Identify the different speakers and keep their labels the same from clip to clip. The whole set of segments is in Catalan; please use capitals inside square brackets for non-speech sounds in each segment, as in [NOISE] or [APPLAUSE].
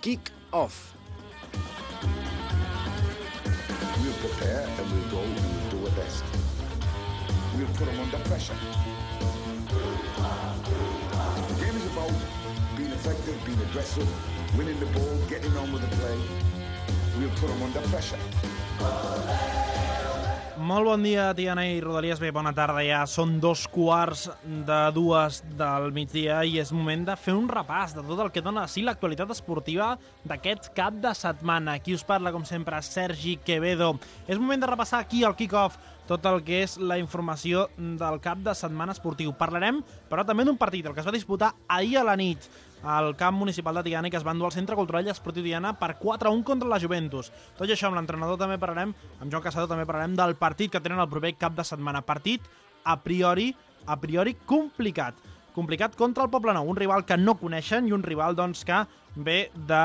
Speaker 1: Kick Off.
Speaker 2: We'll prepare and we'll go and we'll do our best. We'll put them under pressure. The game is about being effective, being aggressive, winning the ball, getting on with the play. We'll put them under pressure.
Speaker 3: Molt bon dia, Tiana i Rodalies. Bé, bona tarda ja. Són dos quarts de dues del migdia i és moment de fer un repàs de tot el que dona sí l'actualitat esportiva d'aquest cap de setmana. Aquí us parla, com sempre, Sergi Quevedo. És moment de repassar aquí al kick-off tot el que és la informació del cap de setmana esportiu. Parlarem, però també d'un partit, el que es va disputar ahir a la nit al camp municipal de Tiana i que es va endur al Centre Cultural i Esportiu Tiana per 4-1 contra la Juventus. Tot i això, amb l'entrenador també parlarem, amb Joan Casado també parlarem del partit que tenen el proper cap de setmana. Partit, a priori, a priori complicat. Complicat contra el Poble Nou, un rival que no coneixen i un rival doncs, que ve de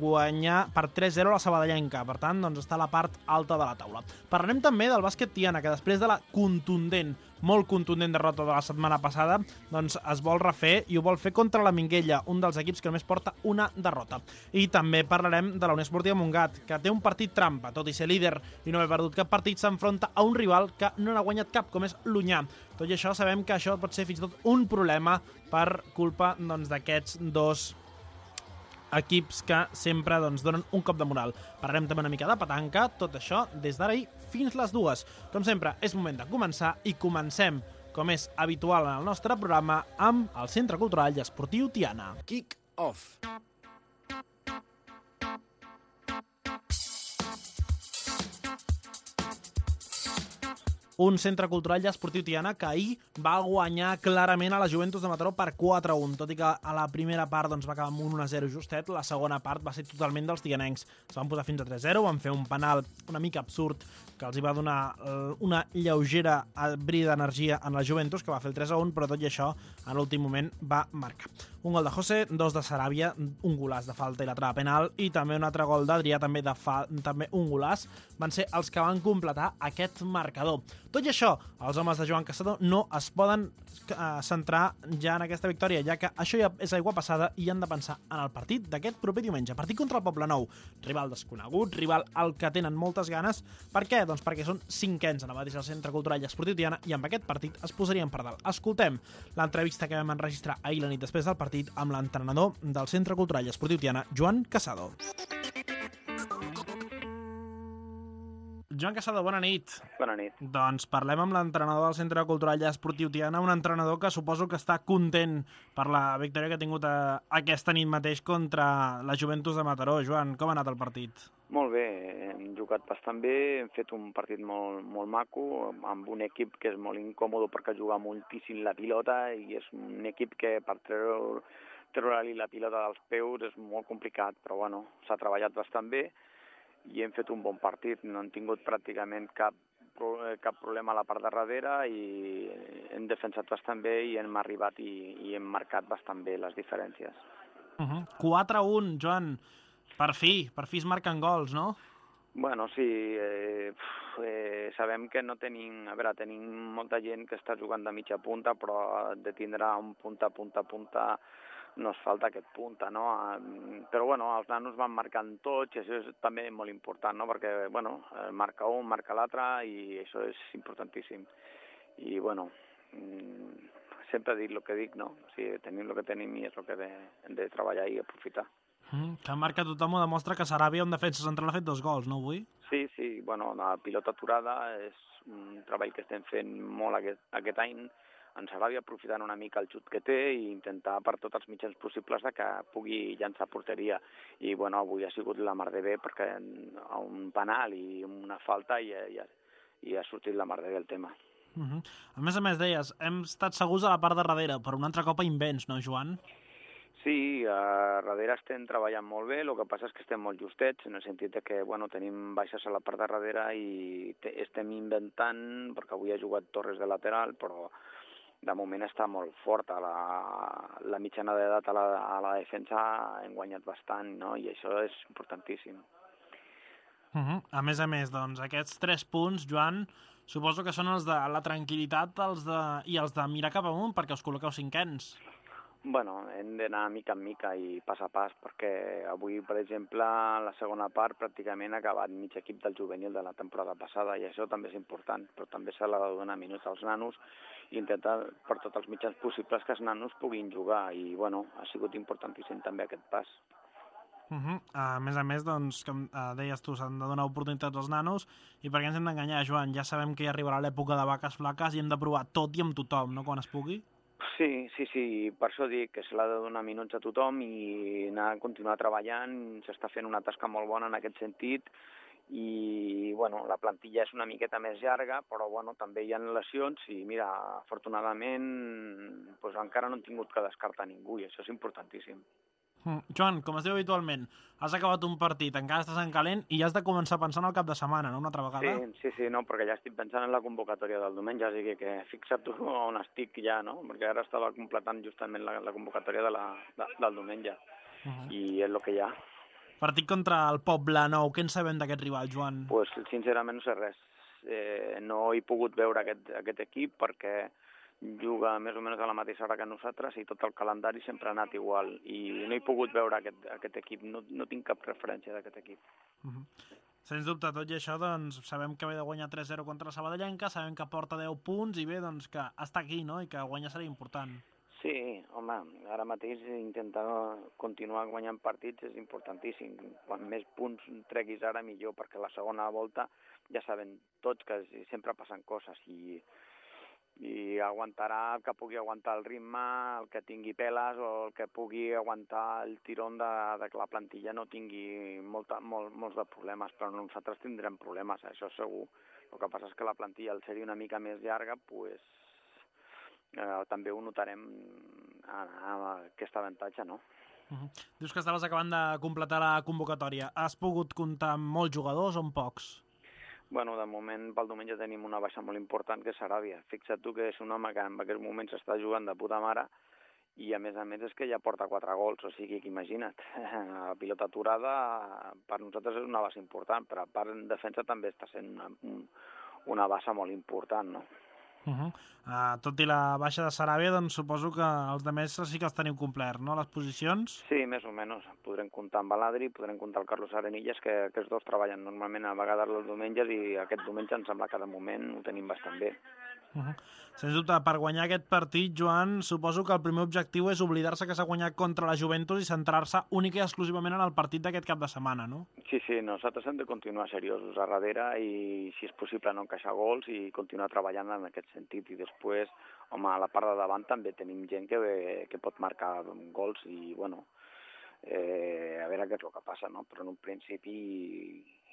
Speaker 3: guanyar per 3-0 la Sabadellenca. Per tant, doncs, està a la part alta de la taula. Parlarem també del bàsquet Tiana, que després de la contundent, molt contundent derrota de la setmana passada, doncs es vol refer i ho vol fer contra la Minguella, un dels equips que només porta una derrota. I també parlarem de la Unió Esportiva Montgat, que té un partit trampa, tot i ser líder i no haver perdut cap partit, s'enfronta a un rival que no n'ha guanyat cap, com és l'Unyà. Tot i això, sabem que això pot ser fins i tot un problema per culpa doncs, d'aquests dos equips que sempre doncs, donen un cop de moral. Parlarem també una mica de petanca, tot això des d'ara i fins les dues. Com sempre, és moment de començar i comencem, com és habitual en el nostre programa, amb el Centre Cultural i Esportiu Tiana.
Speaker 1: Kick Off.
Speaker 3: Un centre cultural i esportiu Tiana que ahir va guanyar clarament a la Juventus de Mataró per 4-1, tot i que a la primera part doncs, va acabar amb un 1-0 justet, la segona part va ser totalment dels tianencs. Es van posar fins a 3-0, van fer un penal una mica absurd que els hi va donar eh, una lleugera bri d'energia en la Juventus, que va fer el 3-1, però tot i això, en l'últim moment va marcar. Un gol de José, dos de Saràbia, un golàs de falta i l'altre de penal, i també un altre gol d'Adrià, també, de fa, també un golàs, van ser els que van completar aquest marcador. Tot i això, els homes de Joan Casado no es poden eh, centrar ja en aquesta victòria, ja que això ja és aigua passada i han de pensar en el partit d'aquest proper diumenge. Partit contra el Poble Nou. Rival desconegut, rival al que tenen moltes ganes. Per què? Doncs perquè són cinquens en el mateix Centre Cultural i Esportiu Tiana i amb aquest partit es posarien per dalt. Escoltem l'entrevista que vam enregistrar ahir la nit després del partit amb l'entrenador del Centre Cultural i Esportiu Tiana, Joan Casado. Joan Casado, bona nit.
Speaker 4: Bona nit.
Speaker 3: Doncs parlem amb l'entrenador del Centre Cultural i Esportiu Tiana, un entrenador que suposo que està content per la victòria que ha tingut a, aquesta nit mateix contra la Juventus de Mataró. Joan, com ha anat el partit?
Speaker 4: Molt bé, hem jugat bastant bé, hem fet un partit molt, molt maco, amb un equip que és molt incòmode perquè juga moltíssim la pilota i és un equip que per treure, treure-li la pilota dels peus és molt complicat, però bueno, s'ha treballat bastant bé i hem fet un bon partit, no hem tingut pràcticament cap, cap problema a la part de darrere i hem defensat bastant bé i hem arribat i, i hem marcat bastant bé les diferències.
Speaker 3: Uh -huh. 4-1, Joan, per fi, per fi es marquen gols, no?
Speaker 4: Bueno, sí, eh, eh, sabem que no tenim... A veure, tenim molta gent que està jugant de mitja punta, però de tindre un punta, punta, punta, no es falta aquest punta, no? Però, bueno, els nanos van marcant tots i això és també molt important, no? Perquè, bueno, marca un, marca l'altre i això és importantíssim. I, bueno, sempre dic el que dic, no? O sigui, tenim el que tenim i és el que de, hem de treballar i aprofitar.
Speaker 3: Mm, que marca tothom ho demostra que Saràbia, un defensa central, ha fet dos gols, no avui?
Speaker 4: Sí, sí, bueno, la pilota aturada és un treball que estem fent molt aquest, aquest any, en Saràbia aprofitant una mica el xut que té i intentar per tots els mitjans possibles de que pugui llançar porteria. I bueno, avui ha sigut la mar de bé perquè a un penal i una falta i, i, i ha sortit la mar de bé el tema.
Speaker 3: Uh -huh. A més a més, deies, hem estat segurs a la part de darrere, però un altre cop a invents, no, Joan?
Speaker 4: Sí, a darrere estem treballant molt bé, el que passa és que estem molt justets, en el sentit de que bueno, tenim baixes a la part de darrere i te, estem inventant, perquè avui ha jugat Torres de lateral, però de moment està molt forta. La, la mitjana d'edat a, la, a la defensa hem guanyat bastant, no? i això és importantíssim.
Speaker 3: Uh -huh. A més a més, doncs, aquests tres punts, Joan, suposo que són els de la tranquil·litat els de... i els de mirar cap amunt, perquè us col·loqueu cinquens.
Speaker 4: Bueno, hem d'anar mica en mica i pas a pas, perquè avui, per exemple, la segona part pràcticament ha acabat mig equip del juvenil de la temporada passada, i això també és important, però també s'ha de donar minuts als nanos i intentar per tots els mitjans possibles que els nanos puguin jugar, i bueno, ha sigut importantíssim també aquest pas.
Speaker 3: Uh -huh. A més a més, doncs, com uh, deies tu, s'han de donar oportunitats als nanos i per què ens hem d'enganyar, Joan? Ja sabem que ja arribarà l'època de vaques flaques i hem de provar tot i amb tothom, no?, quan es pugui.
Speaker 4: Sí, sí, sí, per això dic que se l'ha de donar minuts a tothom i anar a continuar treballant, s'està fent una tasca molt bona en aquest sentit i bueno, la plantilla és una miqueta més llarga, però bueno, també hi ha lesions i mira, afortunadament pues, encara no hem tingut que descartar ningú i això és importantíssim.
Speaker 3: Mm. Joan, com es diu habitualment, has acabat un partit, encara estàs en calent i ja has de començar a pensar en el cap de setmana, no?, una altra vegada?
Speaker 4: Sí, sí, sí, no, perquè ja estic pensant en la convocatòria del diumenge, o sigui que fixa't tu on estic ja, no?, perquè ara estava completant justament la, la convocatòria de la, de, del diumenge, uh -huh. i és el que hi ha.
Speaker 3: Partit contra el Poble Nou, què en sabem d'aquest rival, Joan?
Speaker 4: Pues, sincerament no sé res. Eh, no he pogut veure aquest, aquest equip perquè juga més o menys a la mateixa hora que nosaltres i tot el calendari sempre ha anat igual i no he pogut veure aquest, aquest equip, no, no tinc cap referència d'aquest equip.
Speaker 3: Uh -huh. Sens dubte, tot i això, doncs, sabem que ve de guanyar 3-0 contra la Sabadellenca, sabem que porta 10 punts i bé, doncs, que està aquí, no?, i que guanyar serà important.
Speaker 4: Sí, home, ara mateix intentar continuar guanyant partits és importantíssim. Quan més punts treguis ara, millor, perquè la segona volta ja saben tots que sempre passen coses i i aguantarà el que pugui aguantar el ritme, el que tingui peles o el que pugui aguantar el tirón de, de que la plantilla no tingui molta, molt, molts de problemes, però nosaltres tindrem problemes, això segur. El que passa és que la plantilla, al ser una mica més llarga, pues, eh, també ho notarem amb aquest avantatge, no?
Speaker 3: Uh -huh. Dius que estaves acabant de completar la convocatòria. Has pogut comptar amb molts jugadors o amb pocs?
Speaker 4: Bueno, de moment pel diumenge tenim una baixa molt important que és Saràbia. Fixa't tu que és un home que en aquests moments està jugant de puta mare i a més a més és que ja porta quatre gols, o sigui que imagina't, [LAUGHS] la pilota aturada per nosaltres és una base important, però part en defensa també està sent una, una base molt important, no?
Speaker 3: Uh -huh. uh, tot i la baixa de Saràbia, doncs suposo que els de més sí que els teniu complert, no?, les posicions?
Speaker 4: Sí, més o menys. Podrem comptar amb Baladri, podrem comptar el Carlos Arenillas, que aquests dos treballen normalment a vegades els diumenges i aquest diumenge em sembla que de moment ho tenim bastant bé.
Speaker 3: Uh -huh. Sens dubte, per guanyar aquest partit, Joan, suposo que el primer objectiu és oblidar-se que s'ha guanyat contra la Juventus i centrar-se únic i exclusivament en el partit d'aquest cap de setmana, no?
Speaker 4: Sí, sí, nosaltres hem de continuar seriosos a darrere i, si és possible, no encaixar gols i continuar treballant en aquest sentit. I després, home, a la part de davant també tenim gent que, que pot marcar gols i, bueno, eh, a veure què és el que passa, no? Però en un principi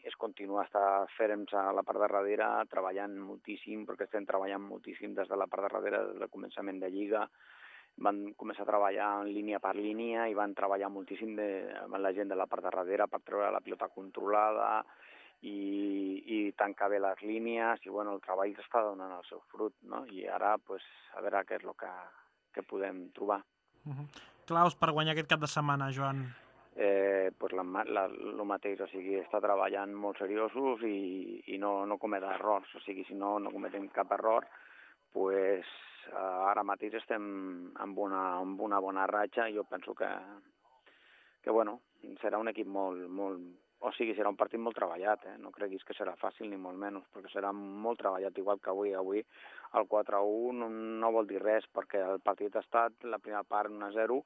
Speaker 4: és continuar estar ferms a la part de darrere, treballant moltíssim, perquè estem treballant moltíssim des de la part de darrere, des del començament de Lliga, van començar a treballar en línia per línia i van treballar moltíssim de, amb la gent de la part de darrere per treure la pilota controlada i, i tancar bé les línies i bueno, el treball està donant el seu frut no? i ara pues, a veure què és el que, que podem trobar.
Speaker 3: Uh -huh. Claus per guanyar aquest cap de setmana, Joan?
Speaker 4: Eh, pues la, la, el mateix, o sigui, està treballant molt seriosos i, i no, no cometre errors, o sigui, si no, no cometem cap error, pues eh, ara mateix estem amb una, amb una bona ratxa i jo penso que, que bueno, serà un equip molt, molt, o sigui, serà un partit molt treballat, eh? no creguis que serà fàcil ni molt menys, perquè serà molt treballat, igual que avui. Avui el 4-1 no, no vol dir res, perquè el partit ha estat la primera part 1-0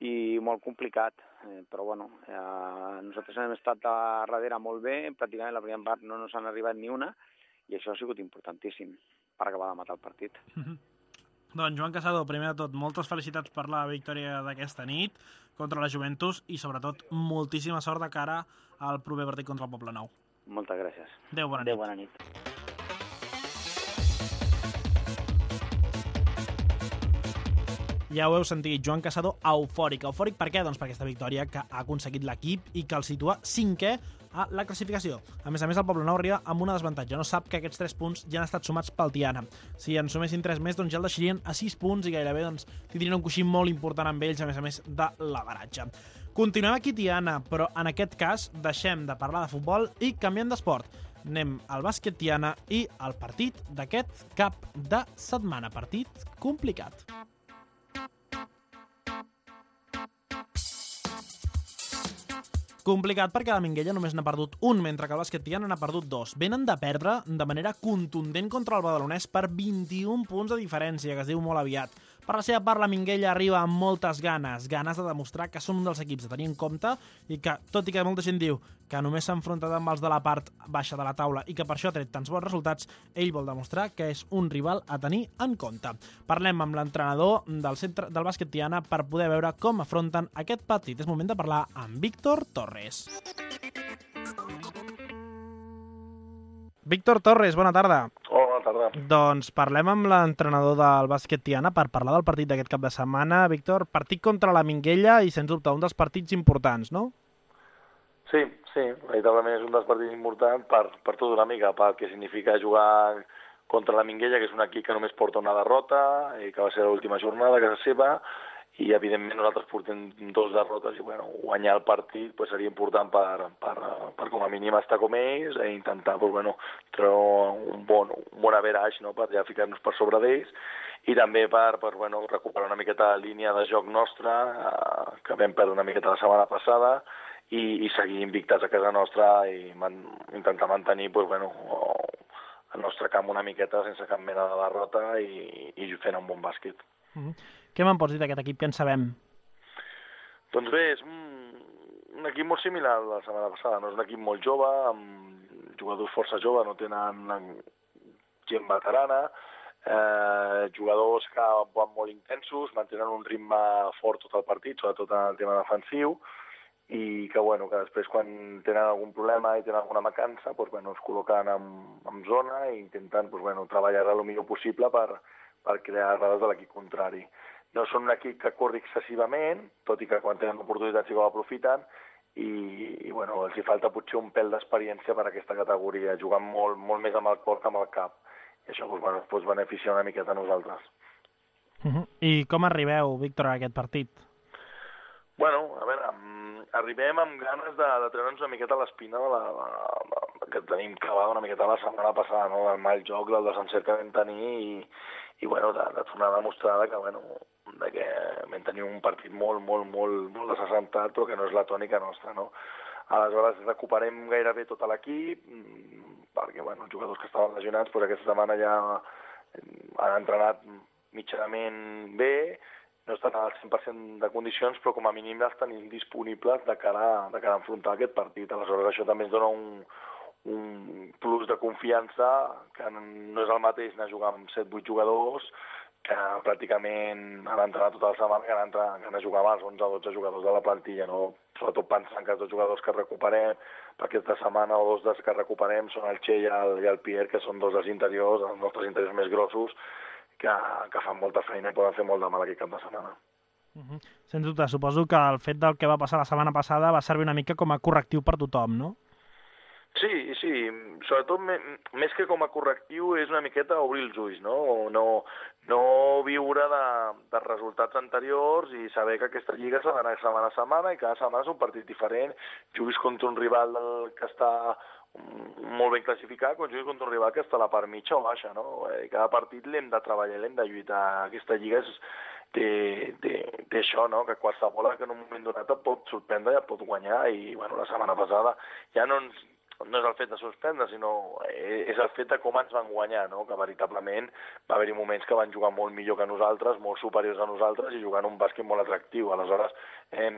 Speaker 4: i molt complicat, eh, però bueno, eh, nosaltres hem estat a darrere molt bé, pràcticament la primera part no ens han arribat ni una, i això ha sigut importantíssim per acabar de matar el partit.
Speaker 3: Mm -hmm. Doncs Joan Casado, primer de tot, moltes felicitats per la victòria d'aquesta nit contra la Juventus i sobretot moltíssima sort de cara al proper partit contra el Poble Nou.
Speaker 4: Moltes gràcies.
Speaker 3: Adéu, bona
Speaker 4: Adéu,
Speaker 3: nit.
Speaker 4: bona nit.
Speaker 3: Ja ho heu sentit, Joan Casado eufòric. Eufòric per què? Doncs per aquesta victòria que ha aconseguit l'equip i que el situa cinquè a la classificació. A més a més, el Poble Nou arriba amb una desavantatge. No sap que aquests 3 punts ja han estat sumats pel Tiana. Si en sumessin 3 més, doncs ja el deixarien a 6 punts i gairebé doncs, tindrien un coixí molt important amb ells, a més a més de l'avaratge. Continuem aquí, Tiana, però en aquest cas deixem de parlar de futbol i canviem d'esport. Anem al bàsquet Tiana i al partit d'aquest cap de setmana. Partit complicat. Complicat perquè la Minguella només n'ha perdut un, mentre que el bàsquet Tiana n'ha perdut dos. Venen de perdre de manera contundent contra el Badalonès per 21 punts de diferència, que es diu molt aviat. Per la seva part, la Minguella arriba amb moltes ganes, ganes de demostrar que són un dels equips a tenir en compte i que, tot i que molta gent diu que només s'ha enfrontat amb els de la part baixa de la taula i que per això ha tret tants bons resultats, ell vol demostrar que és un rival a tenir en compte. Parlem amb l'entrenador del centre del bàsquet Tiana per poder veure com afronten aquest partit. És moment de parlar amb Víctor Torres. Víctor Torres, bona tarda.
Speaker 5: Hola, bona tarda.
Speaker 3: Doncs parlem amb l'entrenador del bàsquet Tiana per parlar del partit d'aquest cap de setmana. Víctor, partit contra la Minguella i, sens dubte, un dels partits importants, no?
Speaker 5: Sí, sí, veritablement és un dels partits importants per, per tot una mica, pel que significa jugar contra la Minguella, que és un equip que només porta una derrota, i que va ser l'última jornada a casa seva, i evidentment nosaltres portem dos derrotes i bueno, guanyar el partit pues, seria important per, per, per com a mínim estar com ells i intentar pues, bueno, treure un bon, un bon average no? per ja ficar-nos per sobre d'ells i també per, per bueno, recuperar una miqueta la línia de joc nostra eh, que vam perdre una miqueta la setmana passada i, i seguir invictats a casa nostra i man, intentar mantenir pues, bueno, el nostre camp una miqueta sense cap mena de derrota i, i fent un bon bàsquet.
Speaker 3: Mm -hmm. Què me'n pots dir d'aquest equip que en sabem?
Speaker 5: Doncs bé, és un, un equip molt similar a la setmana passada. No és un equip molt jove, amb jugadors força joves, no tenen gent veterana, eh, jugadors que van molt intensos, mantenen un ritme fort tot el partit, sobretot en el tema defensiu, i que, bueno, que després quan tenen algun problema i tenen alguna mancança, doncs, bueno, es col·loquen en, en zona i intenten doncs, bueno, treballar el millor possible per, per crear errades de l'equip contrari. No són un equip que corri excessivament, tot i que quan tenen oportunitats sí que ho aprofiten, i, i bueno, els hi falta potser un pèl d'experiència per a aquesta categoria, jugant molt, molt més amb el cor que amb el cap. I això doncs, bueno, pues, beneficia una miqueta a nosaltres.
Speaker 3: Uh -huh. I com arribeu, Víctor, a aquest partit?
Speaker 5: Bueno, a veure, arribem amb ganes de, de treure'ns una miqueta l'espina de la, de, de, que tenim clavada una miqueta la setmana passada, no? del mal joc, del desencert que vam tenir i, i bueno, de, de tornar a demostrar que, bueno, de que vam tenir un partit molt, molt, molt, molt desassentat, però que no és la tònica nostra, no? Aleshores recuperem gairebé tot l'equip, perquè, bueno, els jugadors que estaven lesionats, doncs aquesta setmana ja han entrenat mitjanament bé, no estan al 100% de condicions, però com a mínim els tenim disponibles de cara, de cara a enfrontar aquest partit. Aleshores això també ens dona un, un plus de confiança, que no és el mateix anar a jugar amb 7-8 jugadors, que pràcticament han entrenat tota la setmana que han, que han a jugar amb els 11 o 12 jugadors de la plantilla, no? sobretot pensant que els dos jugadors que recuperem per aquesta setmana o dos dels que recuperem són el Che i el, i el Pierre, que són dos dels interiors, els nostres interiors més grossos, que, que fan molta feina i poden fer molt de mal aquest cap de setmana.
Speaker 3: Uh -huh. Sens dubte, suposo que el fet del que va passar la setmana passada va servir una mica com a correctiu per tothom, no?
Speaker 5: Sí, sí, sobretot més que com a correctiu és una miqueta obrir els ulls, no? No, no viure de, de resultats anteriors i saber que aquesta lliga s'ha d'anar setmana a setmana i cada setmana és un partit diferent, juguis contra un rival que està molt ben classificat quan juguis contra un rival que està a la part mitja o baixa, no? Eh, cada partit l'hem de treballar, l'hem de lluitar. Aquesta lliga és, té, té, té això, no? Que qualsevol que en un moment donat et pot sorprendre i et pot guanyar i, bueno, la setmana passada ja no ens, no és el fet de suspendre, sinó eh, és el fet de com ens van guanyar, no? que veritablement va haver-hi moments que van jugar molt millor que nosaltres, molt superiors a nosaltres i jugant un bàsquet molt atractiu. Aleshores, eh,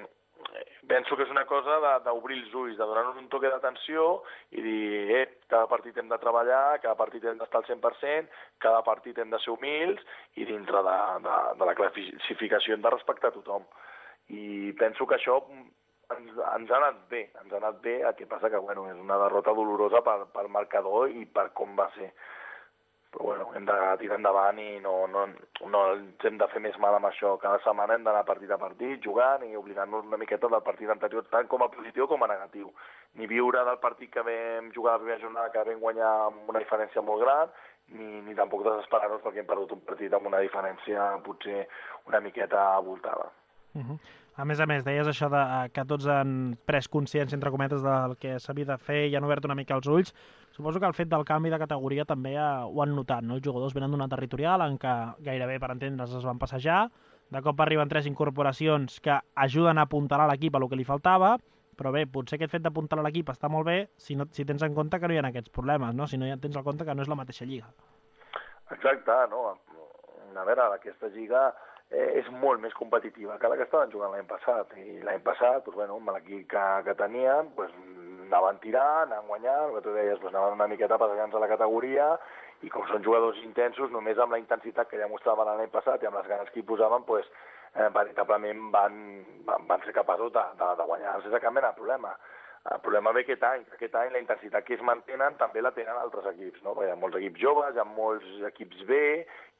Speaker 5: penso que és una cosa d'obrir els ulls, de donar-nos un toque d'atenció i dir, eh, cada partit hem de treballar, cada partit hem d'estar al 100%, cada partit hem de ser humils i dintre de, de, de la classificació hem de respectar tothom. I penso que això ens, ens ha anat bé, ens ha anat bé, el que passa que bueno, és una derrota dolorosa per, per marcador i per com va ser. Però bueno, hem de tirar endavant i no, no, no ens hem de fer més mal amb això. Cada setmana hem d'anar partit a partit, jugant i oblidant-nos una miqueta del partit anterior, tant com a positiu com a negatiu. Ni viure del partit que vam jugar la primera jornada, que vam guanyar amb una diferència molt gran, ni, ni tampoc desesperar-nos perquè hem perdut un partit amb una diferència potser una miqueta voltada.
Speaker 3: Uh -huh. A més a més, deies això de eh, que tots han pres consciència, entre cometes, del que s'havia de fer i han obert una mica els ulls. Suposo que el fet del canvi de categoria també eh, ho han notat, no? Els jugadors venen d'una territorial en què gairebé, per entendre's, es van passejar. De cop arriben tres incorporacions que ajuden a apuntalar l'equip a el que li faltava, però bé, potser aquest fet d'apuntalar l'equip està molt bé si, no, si tens en compte que no hi ha aquests problemes, no? si no hi ha, tens en compte que no és la mateixa lliga.
Speaker 5: Exacte, no? A veure, aquesta lliga eh, és molt més competitiva que la que estaven jugant l'any passat. I l'any passat, doncs, bueno, amb l'equip que, que tenien, doncs, anaven tirant, anaven guanyant, el que tu deies, doncs, anaven una miqueta passejant a la categoria, i com són jugadors intensos, només amb la intensitat que ja mostraven l'any passat i amb les ganes que hi posaven, doncs, eh, veritablement van, van, van ser capaços de, de, de guanyar sense cap mena de problema. El problema ve aquest any, que aquest any la intensitat que es mantenen també la tenen altres equips, no? Perquè hi ha molts equips joves, hi ha molts equips B,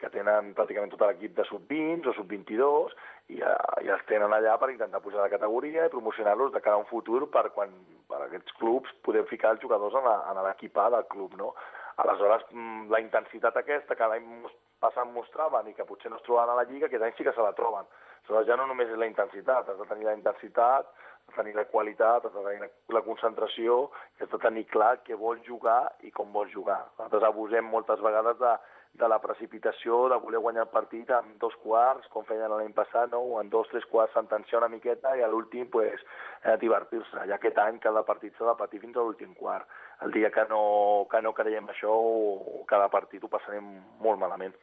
Speaker 5: que tenen pràcticament tot l'equip de sub-20 o sub-22, i, eh, i els tenen allà per intentar pujar de categoria i promocionar-los de cara a un futur per quan per aquests clubs poder ficar els jugadors en la- en l'equip A del club, no? Aleshores, mm, la intensitat aquesta que l'any passat mostraven i que potser no es trobaven a la Lliga, aquest any sí que se la troben. Aleshores ja no només és la intensitat, has de tenir la intensitat, tenir la qualitat, has de tenir la, concentració, has de tenir clar què vols jugar i com vols jugar. Nosaltres abusem moltes vegades de, de la precipitació, de voler guanyar el partit en dos quarts, com feien l'any passat, no? en dos, tres quarts sentenciar una miqueta i a l'últim pues, eh, divertir-se. I aquest any cada partit s'ha de patir fins a l'últim quart. El dia que no, que no creiem això, cada partit ho passarem molt malament.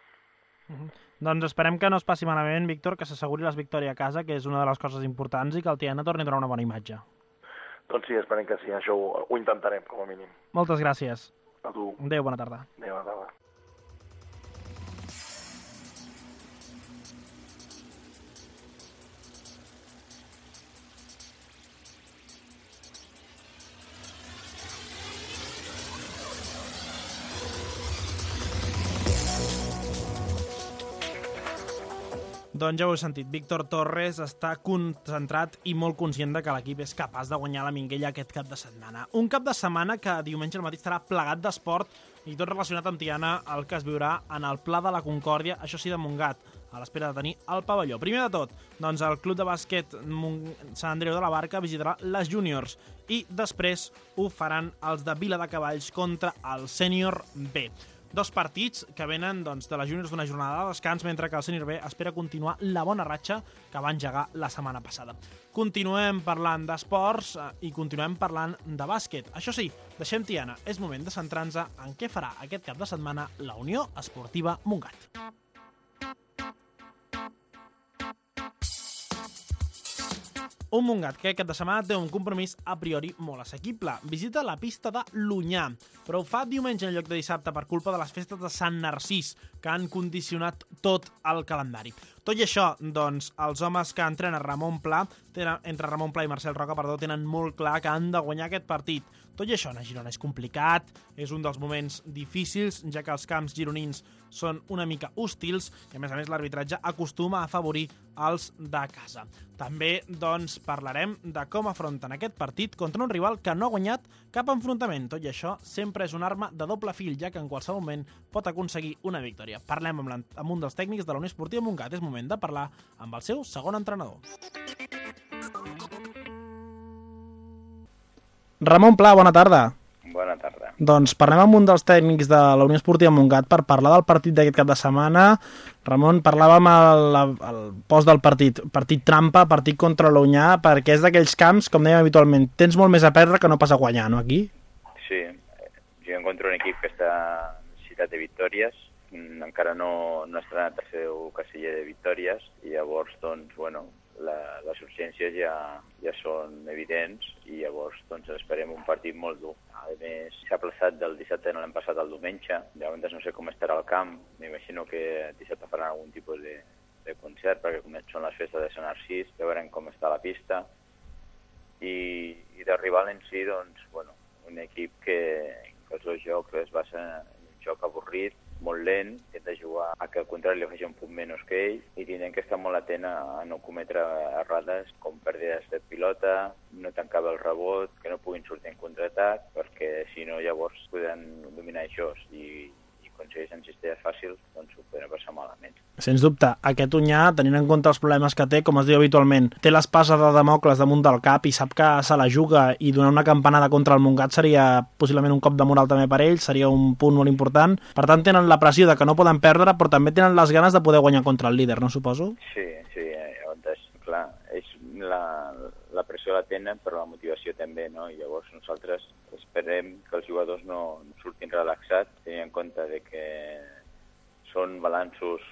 Speaker 3: Doncs esperem que no es passi malament, Víctor, que s'asseguri les victòries a casa, que és una de les coses importants, i que el Tiana torni a donar una bona imatge.
Speaker 5: Doncs sí, esperem que sí, això ho, ho intentarem, com a mínim.
Speaker 3: Moltes gràcies.
Speaker 5: A tu,
Speaker 3: Adéu, bona tarda.
Speaker 5: adéu, bona tarda.
Speaker 3: Doncs ja ho heu sentit, Víctor Torres està concentrat i molt conscient de que l'equip és capaç de guanyar la Minguella aquest cap de setmana. Un cap de setmana que diumenge al matí estarà plegat d'esport i tot relacionat amb Tiana, el que es viurà en el Pla de la Concòrdia, això sí de Montgat, a l'espera de tenir el pavelló. Primer de tot, doncs el club de bàsquet Sant Andreu de la Barca visitarà les júniors i després ho faran els de Vila de Cavalls contra el sènior B. Dos partits que venen doncs, de les júniors d'una jornada de descans, mentre que el sènior B espera continuar la bona ratxa que va engegar la setmana passada. Continuem parlant d'esports eh, i continuem parlant de bàsquet. Això sí, deixem Tiana. És moment de centrar-nos en què farà aquest cap de setmana la Unió Esportiva Montgat. Un Montgat que aquest cap de setmana té un compromís a priori molt assequible. Visita la pista de l'Unyà, però ho fa diumenge en lloc de dissabte per culpa de les festes de Sant Narcís, que han condicionat tot el calendari. Tot i això, doncs, els homes que entrenen Ramon Pla, tenen, entre Ramon Pla i Marcel Roca, perdó, tenen molt clar que han de guanyar aquest partit. Tot i això, anar a Girona és complicat, és un dels moments difícils, ja que els camps gironins són una mica hostils i, a més a més, l'arbitratge acostuma a afavorir els de casa. També, doncs, parlarem de com afronten aquest partit contra un rival que no ha guanyat cap enfrontament. Tot i això, sempre és una arma de doble fil, ja que en qualsevol moment pot aconseguir una victòria. Parlem amb, amb un dels tècnics de la Unió Esportiva Montgat. És moment de parlar amb el seu segon entrenador. Ramon Pla, bona tarda.
Speaker 6: Bona tarda.
Speaker 3: Doncs parlem amb un dels tècnics de la Unió Esportiva Montgat per parlar del partit d'aquest cap de setmana. Ramon, parlàvem al, al post del partit, partit trampa, partit contra l'Unyà, perquè és d'aquells camps, com dèiem habitualment, tens molt més a perdre que no pas a guanyar, no, aquí?
Speaker 6: Sí, jo encontro un equip que està necessitat de victòries, mm, encara no, no està en el seu casiller de victòries, i llavors, doncs, bueno, la, les urgències ja, ja són evidents i llavors doncs, esperem un partit molt dur. A més, s'ha plaçat del dissabte de l'any passat al diumenge, llavors no sé com estarà el camp, m'imagino que dissabte faran algun tipus de, de concert perquè són les festes de Sant Narcís, ja veurem com està la pista. I, i de rival en si, doncs, bueno, un equip que, que el seu joc es basa joc avorrit, molt lent, hem de jugar a que al contrari li faci un punt menys que ell i tindrem que estar molt atent a, no cometre errades com pèrdues de pilota, no tancar el rebot, que no puguin sortir en contraatac, perquè si no llavors podran dominar això i, i aconsegueixen cistelles fàcils, doncs ho podran passar malament.
Speaker 3: Sens dubte, aquest Unyà, tenint en compte els problemes que té, com es diu habitualment, té l'espasa de Damocles damunt del cap i sap que se la juga i donar una campanada contra el Montgat seria possiblement un cop de moral també per ell, seria un punt molt important. Per tant, tenen la pressió de que no poden perdre, però també tenen les ganes de poder guanyar contra el líder, no suposo?
Speaker 6: Sí, sí, eh, llavors, clar, és la, la pressió la tenen, però la motivació també, no? I llavors nosaltres esperem que els jugadors no, surtin relaxats, tenint en compte de que són balanços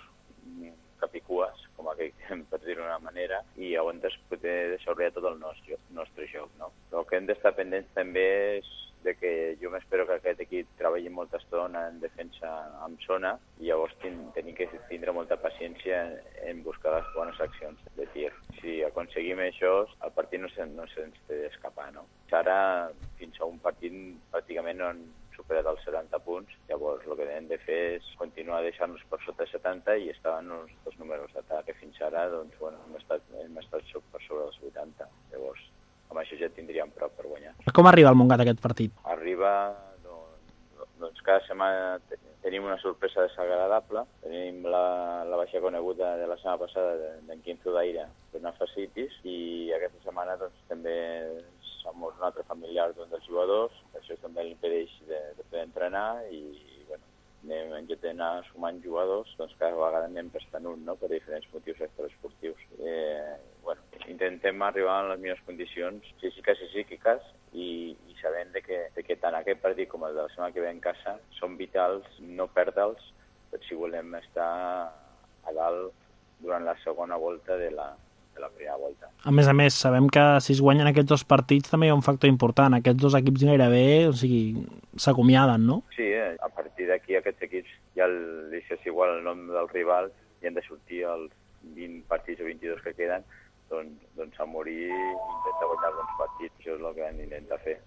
Speaker 6: capicues, com aquell, per dir-ho d'una manera, i llavors poder desenvolupar tot el nostre, nostre joc. No? El que hem d'estar pendents també és de que jo m'espero que aquest equip treballi molta estona en defensa amb zona i llavors tenim que tindre molta paciència en buscar les bones accions de tir. Si aconseguim això, el partit no se'ns no se té d'escapar. No? Ara, fins a un partit pràcticament no han superat els 70 punts, llavors el que hem de fer és continuar deixant-nos per sota 70 i estar en els dos números d'atac, fins ara doncs, bueno, hem, estat, hem estat per sobre els 80. Llavors, amb això ja tindríem prou per guanyar.
Speaker 3: Com arriba el Montgat aquest partit?
Speaker 6: Arriba, doncs, doncs cada setmana tenim una sorpresa desagradable. Tenim la, la baixa coneguda de la setmana passada d'en Quinto d'Aire per una fascitis i aquesta setmana doncs, també som un altre familiar d'un dels jugadors, això també l'impedeix de, de poder entrenar i anem, en lloc d'anar sumant jugadors, doncs cada vegada anem prestant un, no?, per diferents motius extraesportius. Eh, bueno, intentem arribar en les millors condicions físiques i psíquiques i, i sabent de que, de que tant aquest partit com el de la setmana que ve en casa són vitals, no perdre'ls, si volem estar a dalt durant la segona volta de la, de la primera volta.
Speaker 3: A més a més, sabem que si es guanyen aquests dos partits també hi ha un factor important. Aquests dos equips gairebé o sigui, s'acomiaden, no?
Speaker 6: Sí, eh? a partir d'aquí aquests equips ja li és igual el nom del rival i han de sortir els 20 partits o 22 que queden doncs, doncs a morir i intentar guanyar alguns partits. Això és el que han d'intentar fer.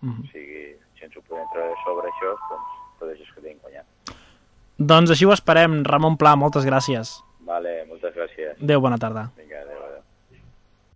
Speaker 6: Mm -hmm. O sigui, si ens ho podem treure sobre això, doncs tot això és que tenim guanyat.
Speaker 3: Doncs així ho esperem. Ramon Pla, moltes gràcies.
Speaker 6: Vale, moltes gràcies.
Speaker 3: Adéu, bona tarda.
Speaker 6: Vinga.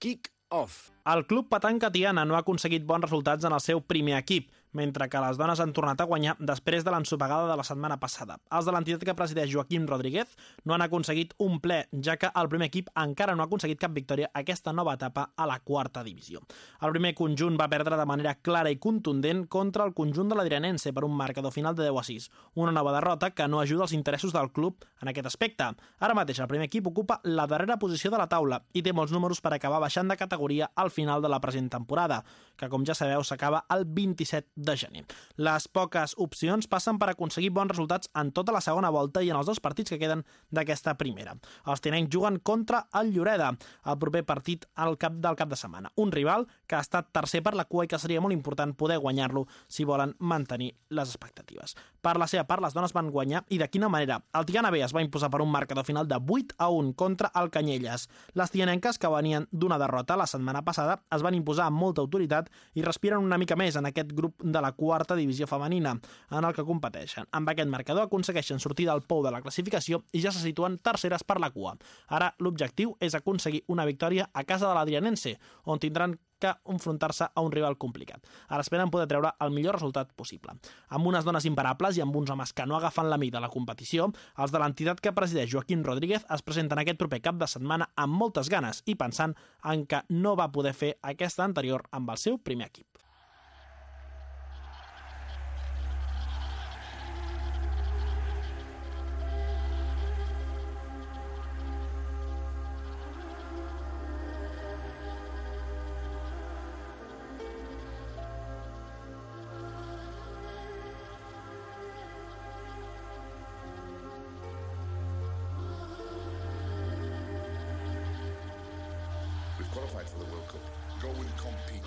Speaker 1: Kick off.
Speaker 3: El club Petanca Tiana no ha aconseguit bons resultats en el seu primer equip mentre que les dones han tornat a guanyar després de l'ensopegada de la setmana passada. Els de l'entitat que presideix Joaquim Rodríguez no han aconseguit un ple, ja que el primer equip encara no ha aconseguit cap victòria aquesta nova etapa a la quarta divisió. El primer conjunt va perdre de manera clara i contundent contra el conjunt de l'Adrianense per un marcador final de 10 a 6, una nova derrota que no ajuda els interessos del club en aquest aspecte. Ara mateix el primer equip ocupa la darrera posició de la taula i té molts números per acabar baixant de categoria al final de la present temporada, que com ja sabeu s'acaba el 27 de gener. Les poques opcions passen per aconseguir bons resultats en tota la segona volta i en els dos partits que queden d'aquesta primera. Els tinencs juguen contra el Lloreda, el proper partit al cap del cap de setmana. Un rival que ha estat tercer per la cua i que seria molt important poder guanyar-lo si volen mantenir les expectatives. Per la seva part, les dones van guanyar i de quina manera? El Tiana B es va imposar per un marcador final de 8 a 1 contra el Canyelles. Les tianenques, que venien d'una derrota la setmana passada, es van imposar amb molta autoritat i respiren una mica més en aquest grup de la quarta divisió femenina, en el que competeixen. Amb aquest marcador aconsegueixen sortir del pou de la classificació i ja se situen terceres per la cua. Ara l'objectiu és aconseguir una victòria a casa de l'Adrianense, on tindran que enfrontar-se a un rival complicat. Ara esperen poder treure el millor resultat possible. Amb unes dones imparables i amb uns homes que no agafen la mida de la competició, els de l'entitat que presideix Joaquim Rodríguez es presenten aquest proper cap de setmana amb moltes ganes i pensant en que no va poder fer aquesta anterior amb el seu primer equip.
Speaker 2: Go and compete.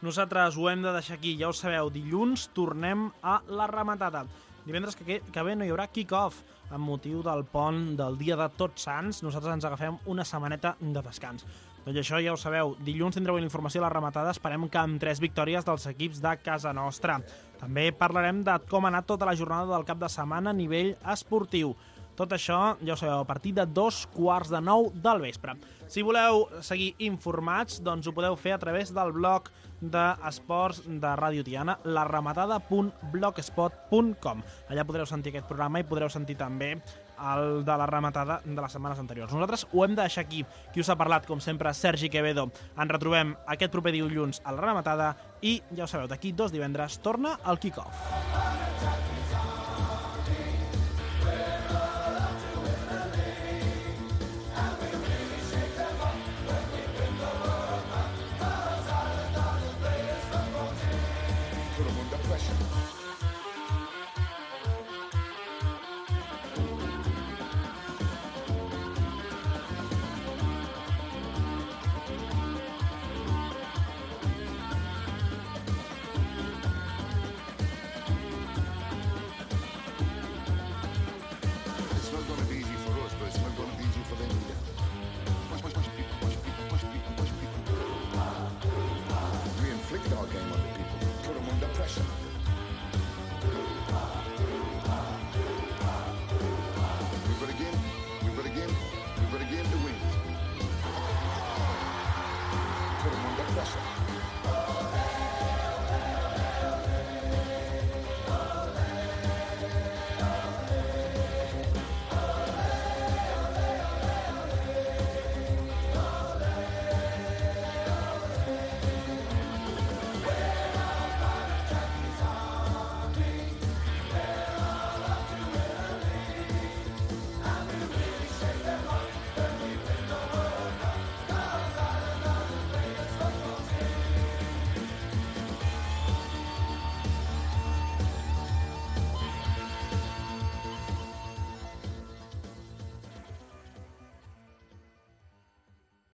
Speaker 3: Nosaltres ho hem de deixar aquí, ja ho sabeu, dilluns tornem a la rematada. Divendres que, que ve no hi haurà kick-off amb motiu del pont del dia de Tots Sants. Nosaltres ens agafem una setmaneta de descans. Doncs això ja ho sabeu, dilluns tindreu la informació a la rematada, esperem que amb tres victòries dels equips de casa nostra. També parlarem de com ha anat tota la jornada del cap de setmana a nivell esportiu. Tot això, ja ho sabeu, a partir de dos quarts de nou del vespre. Si voleu seguir informats, doncs ho podeu fer a través del blog d'esports de Ràdio Tiana, larrematada.blogspot.com. Allà podreu sentir aquest programa i podreu sentir també el de la rematada de les setmanes anteriors. Nosaltres ho hem de deixar aquí. Qui us ha parlat, com sempre, Sergi Quevedo. Ens retrobem aquest proper dilluns a la rematada i, ja ho sabeu, d'aquí dos divendres torna el kick-off.